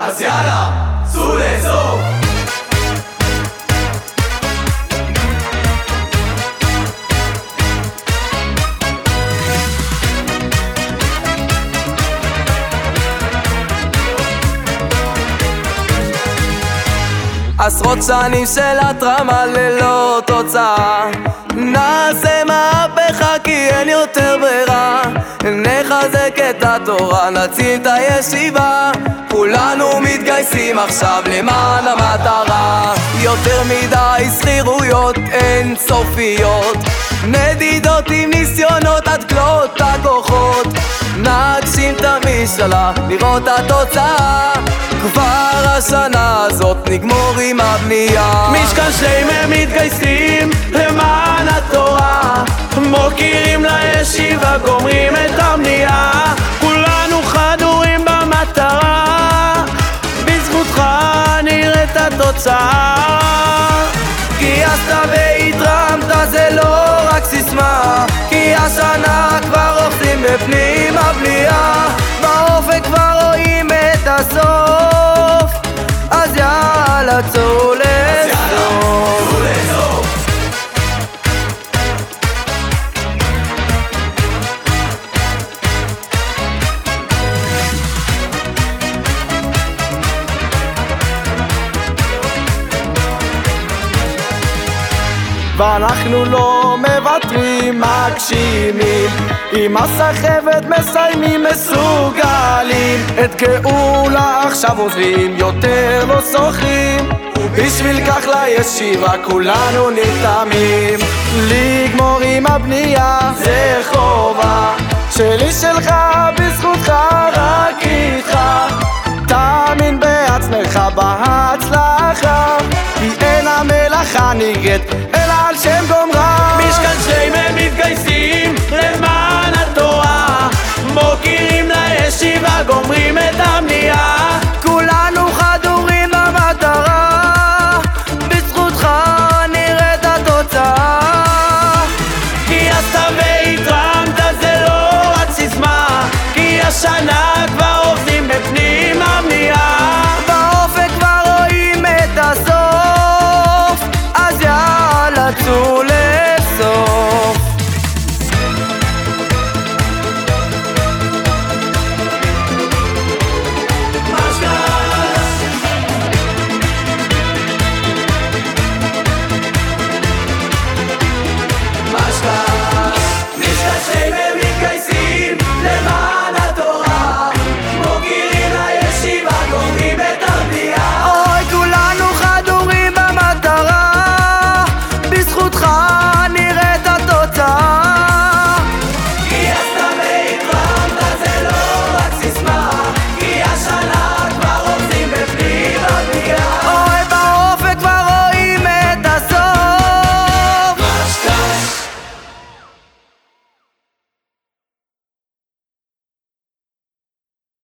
אז יאללה, צאו לאזור! עשרות שנים של התרמה ללא תוצאה נעשה מהפכה כי אין יותר ברירה נחזק את התורה, נציל את הישיבה. כולנו מתגייסים עכשיו למען המטרה. יותר מדי שכירויות אין סופיות נדידות עם ניסיונות עד כלות הכוחות. נגשים את המשאלה לראות התוצאה. כבר השנה הזאת נגמור עם הבנייה. משכן שלם מתגייסים למען התורה התוצאה גייסת והתרמת זה לא רק סיסמה. כי השנה כבר אוחזים בפנים הבנייה ואנחנו לא מוותרים, מגשימים. עם הסחבת מסיימים מסוגלים. את גאולה עכשיו עוזבים, יותר לא שוכרים ובשביל כך לישיבה כולנו נרתמים. לגמור עם הבנייה זה חובה. שלי שלך בזכותך רק איתך. תאמין בעצמך בהצלחה. כי אין המלאכה על שם גומרה משכן שלם מתגייסים למען